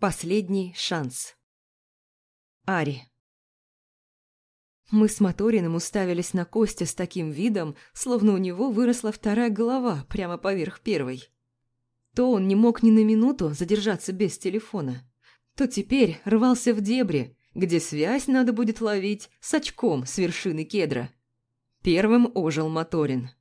Последний шанс. Ари. Мы с Моториным уставились на Костя с таким видом, словно у него выросла вторая голова прямо поверх первой. То он не мог ни на минуту задержаться без телефона, то теперь рвался в дебри, где связь надо будет ловить с очком с вершины кедра. Первым ожил Моторин.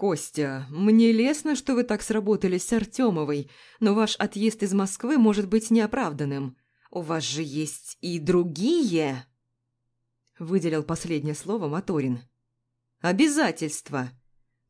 «Костя, мне лестно, что вы так сработались с Артемовой, но ваш отъезд из Москвы может быть неоправданным. У вас же есть и другие...» Выделил последнее слово Моторин. «Обязательства.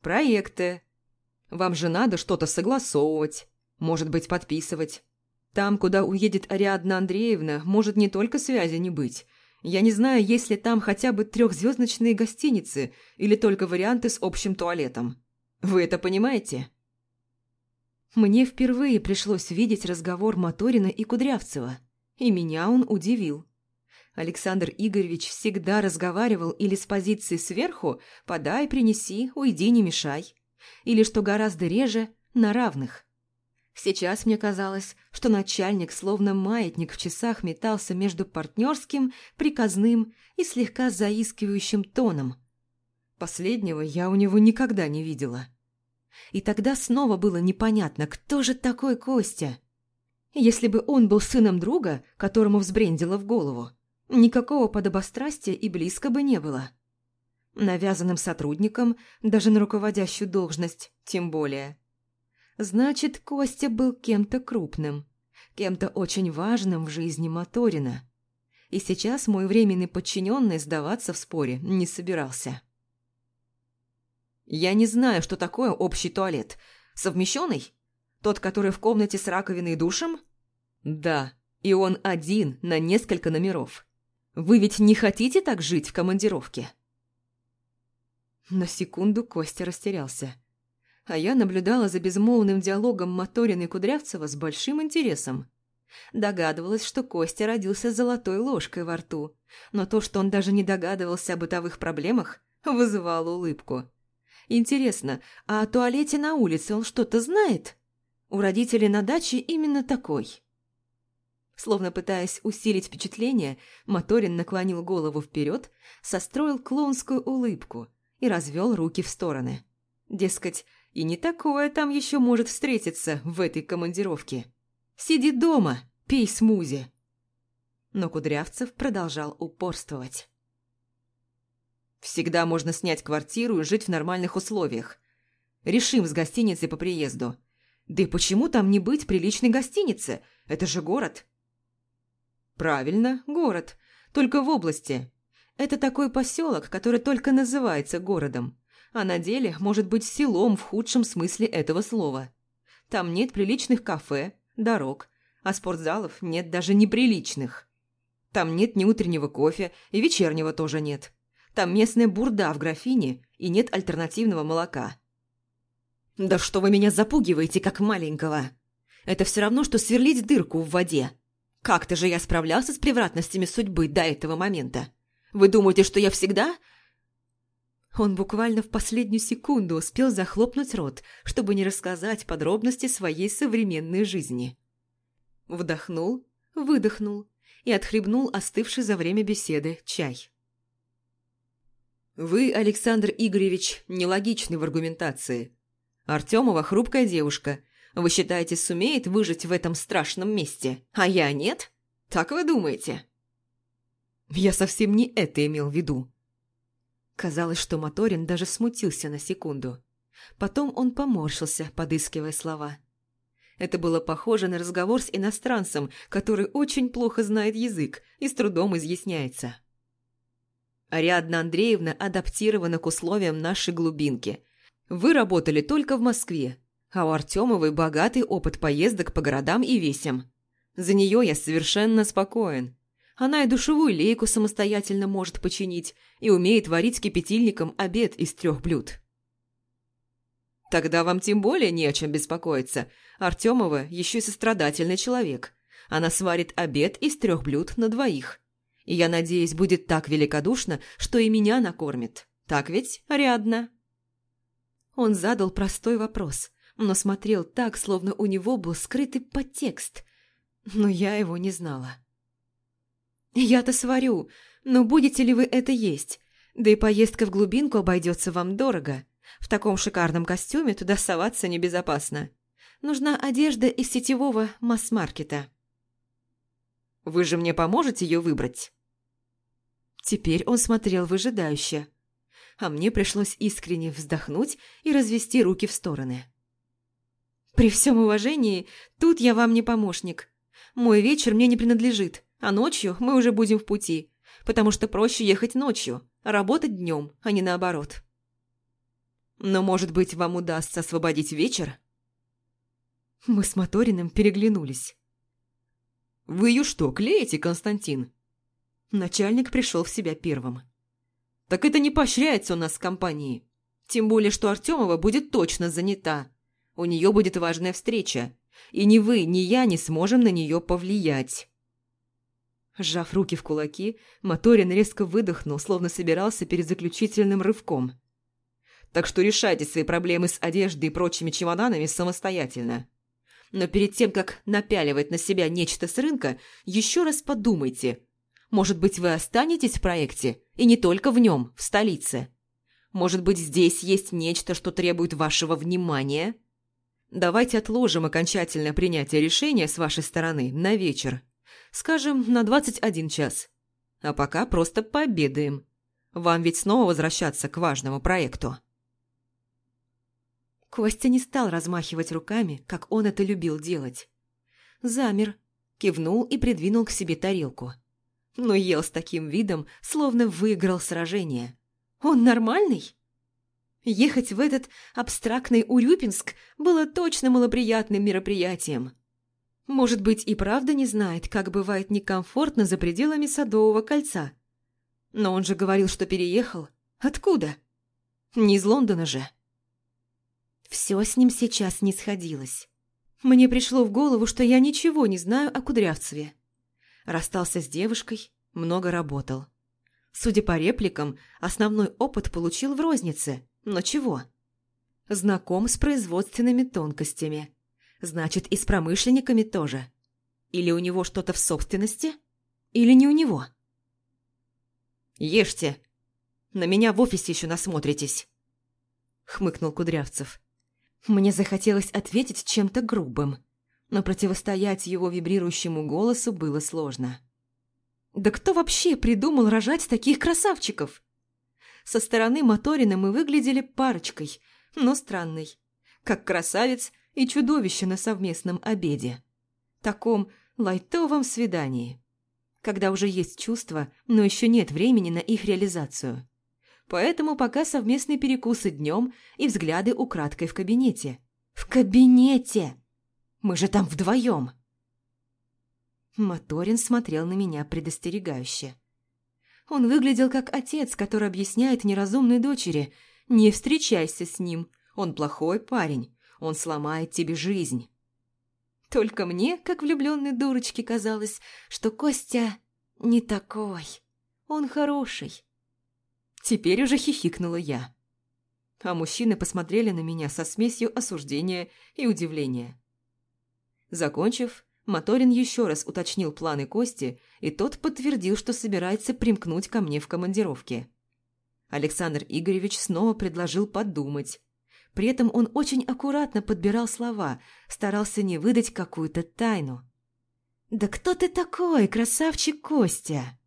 Проекты. Вам же надо что-то согласовывать, может быть, подписывать. Там, куда уедет Ариадна Андреевна, может не только связи не быть. Я не знаю, есть ли там хотя бы трехзвездочные гостиницы или только варианты с общим туалетом. Вы это понимаете?» Мне впервые пришлось видеть разговор Моторина и Кудрявцева, и меня он удивил. Александр Игоревич всегда разговаривал или с позиции сверху «подай, принеси, уйди, не мешай», или, что гораздо реже, на равных. Сейчас мне казалось, что начальник, словно маятник в часах, метался между партнерским, приказным и слегка заискивающим тоном. Последнего я у него никогда не видела. И тогда снова было непонятно, кто же такой Костя. Если бы он был сыном друга, которому взбрендило в голову, Никакого подобострастия и близко бы не было. Навязанным сотрудником, даже на руководящую должность, тем более. Значит, Костя был кем-то крупным, кем-то очень важным в жизни Моторина. И сейчас мой временный подчиненный сдаваться в споре не собирался. «Я не знаю, что такое общий туалет. Совмещенный? Тот, который в комнате с раковиной и душем?» «Да, и он один на несколько номеров». Вы ведь не хотите так жить в командировке?» На секунду Костя растерялся. А я наблюдала за безмолвным диалогом Моторина и Кудрявцева с большим интересом. Догадывалась, что Костя родился с золотой ложкой во рту, но то, что он даже не догадывался о бытовых проблемах, вызывало улыбку. Интересно, а о туалете на улице он что-то знает? У родителей на даче именно такой. Словно пытаясь усилить впечатление, Моторин наклонил голову вперед, состроил клоунскую улыбку и развел руки в стороны. Дескать, и не такое там еще может встретиться в этой командировке. Сиди дома, пей смузи. Но Кудрявцев продолжал упорствовать. Всегда можно снять квартиру и жить в нормальных условиях. Решим с гостиницей по приезду. Да и почему там не быть приличной гостинице? Это же город. Правильно, город. Только в области. Это такой поселок, который только называется городом, а на деле может быть селом в худшем смысле этого слова. Там нет приличных кафе, дорог, а спортзалов нет даже неприличных. Там нет ни утреннего кофе, и вечернего тоже нет. Там местная бурда в графине, и нет альтернативного молока. «Да что вы меня запугиваете, как маленького? Это все равно, что сверлить дырку в воде. Как-то же я справлялся с превратностями судьбы до этого момента. Вы думаете, что я всегда...» Он буквально в последнюю секунду успел захлопнуть рот, чтобы не рассказать подробности своей современной жизни. Вдохнул, выдохнул и отхлебнул остывший за время беседы чай. «Вы, Александр Игоревич, нелогичны в аргументации. Артемова хрупкая девушка, вы считаете, сумеет выжить в этом страшном месте, а я нет? Так вы думаете?» Я совсем не это имел в виду. Казалось, что Моторин даже смутился на секунду. Потом он поморщился, подыскивая слова. Это было похоже на разговор с иностранцем, который очень плохо знает язык и с трудом изъясняется. Ариадна Андреевна адаптирована к условиям нашей глубинки. Вы работали только в Москве, а у Артемовой богатый опыт поездок по городам и весям. За нее я совершенно спокоен. Она и душевую лейку самостоятельно может починить и умеет варить кипятильником обед из трех блюд. Тогда вам тем более не о чем беспокоиться. Артемова еще и сострадательный человек. Она сварит обед из трех блюд на двоих. И я надеюсь, будет так великодушно, что и меня накормит. Так ведь, Ариадна?» Он задал простой вопрос, но смотрел так, словно у него был скрытый подтекст. но я его не знала. «Я-то сварю, но будете ли вы это есть? Да и поездка в глубинку обойдется вам дорого. В таком шикарном костюме туда соваться небезопасно. Нужна одежда из сетевого масс-маркета». «Вы же мне поможете ее выбрать?» Теперь он смотрел выжидающе, а мне пришлось искренне вздохнуть и развести руки в стороны. «При всем уважении, тут я вам не помощник. Мой вечер мне не принадлежит, а ночью мы уже будем в пути, потому что проще ехать ночью, а работать днем, а не наоборот». «Но, может быть, вам удастся освободить вечер?» Мы с Моториным переглянулись. «Вы ее что, клеите, Константин?» Начальник пришел в себя первым. «Так это не поощряется у нас в компании. Тем более, что Артемова будет точно занята. У нее будет важная встреча, и ни вы, ни я не сможем на нее повлиять». Сжав руки в кулаки, Моторин резко выдохнул, словно собирался перед заключительным рывком. «Так что решайте свои проблемы с одеждой и прочими чемоданами самостоятельно. Но перед тем, как напяливать на себя нечто с рынка, еще раз подумайте, может быть, вы останетесь в проекте, и не только в нем, в столице. Может быть, здесь есть нечто, что требует вашего внимания? Давайте отложим окончательное принятие решения с вашей стороны на вечер. Скажем, на 21 час. А пока просто пообедаем. Вам ведь снова возвращаться к важному проекту. Костя не стал размахивать руками, как он это любил делать. Замер, кивнул и придвинул к себе тарелку но ел с таким видом, словно выиграл сражение. Он нормальный? Ехать в этот абстрактный Урюпинск было точно малоприятным мероприятием. Может быть, и правда не знает, как бывает некомфортно за пределами Садового кольца. Но он же говорил, что переехал. Откуда? Не из Лондона же. Все с ним сейчас не сходилось. Мне пришло в голову, что я ничего не знаю о Кудрявцеве. Расстался с девушкой, много работал. Судя по репликам, основной опыт получил в рознице. Но чего? Знаком с производственными тонкостями. Значит, и с промышленниками тоже. Или у него что-то в собственности? Или не у него? «Ешьте. На меня в офисе еще насмотритесь», — хмыкнул Кудрявцев. Мне захотелось ответить чем-то грубым но противостоять его вибрирующему голосу было сложно. «Да кто вообще придумал рожать таких красавчиков?» Со стороны Моторина мы выглядели парочкой, но странной, как красавец и чудовище на совместном обеде. Таком лайтовом свидании, когда уже есть чувства, но еще нет времени на их реализацию. Поэтому пока совместные перекусы днем и взгляды украдкой в кабинете. В кабинете! Мы же там вдвоем!» Моторин смотрел на меня предостерегающе. Он выглядел как отец, который объясняет неразумной дочери «Не встречайся с ним, он плохой парень, он сломает тебе жизнь». Только мне, как влюбленной дурочке, казалось, что Костя не такой, он хороший. Теперь уже хихикнула я. А мужчины посмотрели на меня со смесью осуждения и удивления. Закончив, Моторин еще раз уточнил планы Кости, и тот подтвердил, что собирается примкнуть ко мне в командировке. Александр Игоревич снова предложил подумать. При этом он очень аккуратно подбирал слова, старался не выдать какую-то тайну. «Да кто ты такой, красавчик Костя?»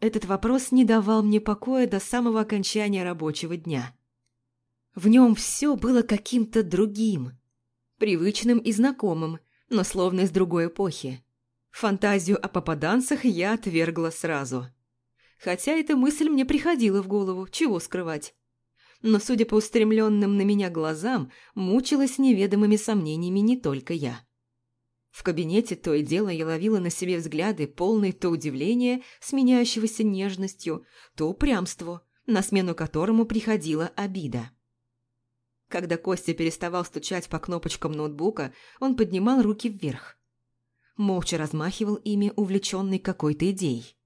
Этот вопрос не давал мне покоя до самого окончания рабочего дня. В нем все было каким-то другим – привычным и знакомым, но словно из другой эпохи. Фантазию о попаданцах я отвергла сразу. Хотя эта мысль мне приходила в голову, чего скрывать. Но, судя по устремленным на меня глазам, мучилась неведомыми сомнениями не только я. В кабинете то и дело я ловила на себе взгляды, полные то удивления, сменяющегося нежностью, то упрямство, на смену которому приходила обида. Когда Костя переставал стучать по кнопочкам ноутбука, он поднимал руки вверх. Молча размахивал ими, увлеченный какой-то идеей.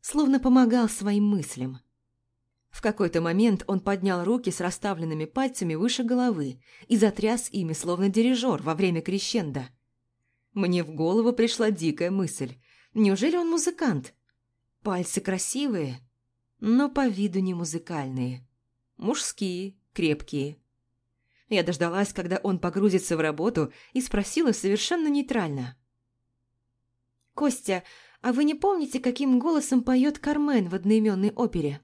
Словно помогал своим мыслям. В какой-то момент он поднял руки с расставленными пальцами выше головы и затряс ими, словно дирижер во время крещенда. Мне в голову пришла дикая мысль. Неужели он музыкант? Пальцы красивые, но по виду не музыкальные. Мужские, крепкие. Я дождалась, когда он погрузится в работу, и спросила совершенно нейтрально. «Костя, а вы не помните, каким голосом поет Кармен в одноименной опере?»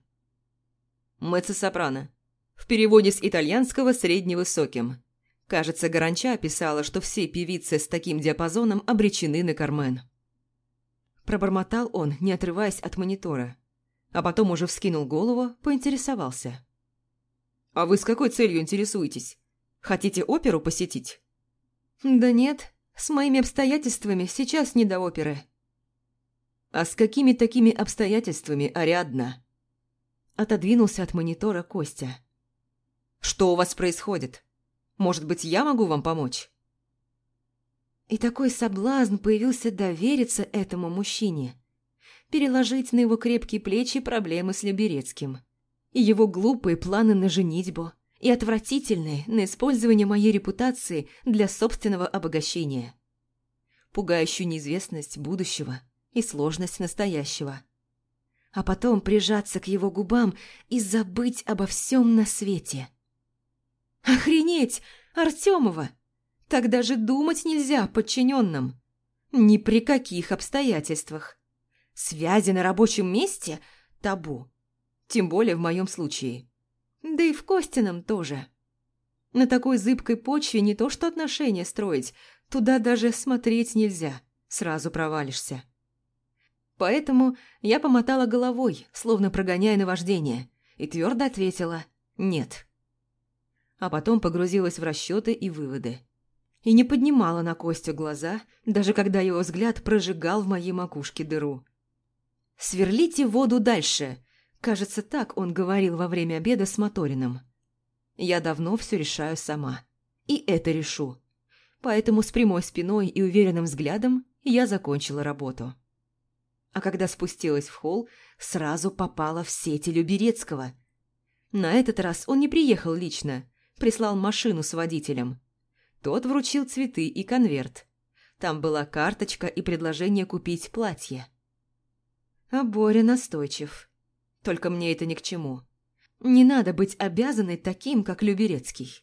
«Меццо-сопрано. В переводе с итальянского «средневысоким». Кажется, Гаранча писала, что все певицы с таким диапазоном обречены на Кармен. Пробормотал он, не отрываясь от монитора. А потом уже вскинул голову, поинтересовался. «А вы с какой целью интересуетесь? Хотите оперу посетить?» «Да нет, с моими обстоятельствами сейчас не до оперы». «А с какими такими обстоятельствами, Ариадна?» Отодвинулся от монитора Костя. «Что у вас происходит? Может быть, я могу вам помочь?» И такой соблазн появился довериться этому мужчине. Переложить на его крепкие плечи проблемы с Люберецким. И его глупые планы на женитьбу. И отвратительные на использование моей репутации для собственного обогащения. Пугающую неизвестность будущего и сложность настоящего. А потом прижаться к его губам и забыть обо всем на свете. «Охренеть! Артемова!» Так даже думать нельзя подчиненным. Ни при каких обстоятельствах. Связи на рабочем месте – табу. Тем более в моем случае. Да и в Костином тоже. На такой зыбкой почве не то что отношения строить, туда даже смотреть нельзя, сразу провалишься. Поэтому я помотала головой, словно прогоняя наваждение, и твердо ответила «нет». А потом погрузилась в расчеты и выводы и не поднимала на Костю глаза, даже когда его взгляд прожигал в моей макушке дыру. «Сверлите воду дальше!» Кажется, так он говорил во время обеда с Моториным. «Я давно все решаю сама. И это решу. Поэтому с прямой спиной и уверенным взглядом я закончила работу. А когда спустилась в холл, сразу попала в сети Люберецкого. На этот раз он не приехал лично, прислал машину с водителем – тот вручил цветы и конверт. Там была карточка и предложение купить платье. А Боря настойчив. Только мне это ни к чему. Не надо быть обязанной таким, как Люберецкий.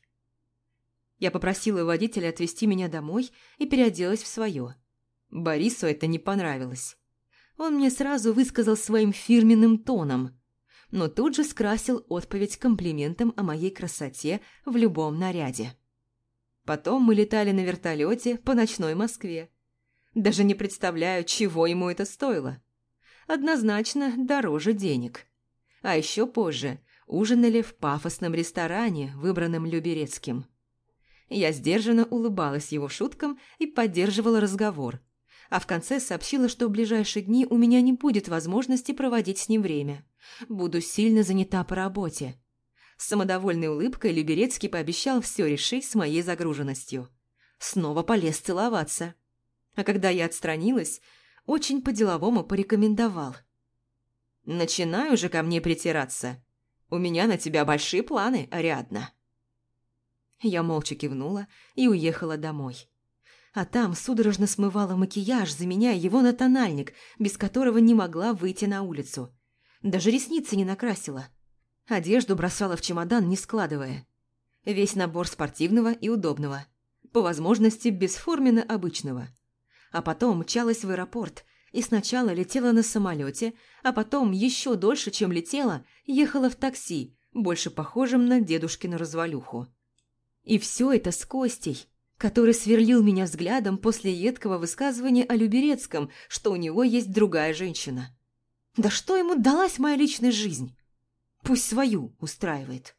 Я попросила водителя отвезти меня домой и переоделась в свое. Борису это не понравилось. Он мне сразу высказал своим фирменным тоном, но тут же скрасил отповедь комплиментом о моей красоте в любом наряде. Потом мы летали на вертолете по ночной Москве. Даже не представляю, чего ему это стоило. Однозначно дороже денег. А еще позже ужинали в пафосном ресторане, выбранном Люберецким. Я сдержанно улыбалась его шуткам и поддерживала разговор. А в конце сообщила, что в ближайшие дни у меня не будет возможности проводить с ним время. Буду сильно занята по работе. С самодовольной улыбкой Люберецкий пообещал все решить с моей загруженностью. Снова полез целоваться. А когда я отстранилась, очень по-деловому порекомендовал. «Начинай уже ко мне притираться. У меня на тебя большие планы, Ариадна». Я молча кивнула и уехала домой. А там судорожно смывала макияж, заменяя его на тональник, без которого не могла выйти на улицу. Даже ресницы не накрасила – Одежду бросала в чемодан, не складывая. Весь набор спортивного и удобного. По возможности бесформенно обычного. А потом мчалась в аэропорт и сначала летела на самолете, а потом еще дольше, чем летела, ехала в такси, больше похожем на дедушкину развалюху. И все это с Костей, который сверлил меня взглядом после едкого высказывания о Люберецком, что у него есть другая женщина. Да что ему далась моя личная жизнь? Пусть свою устраивает.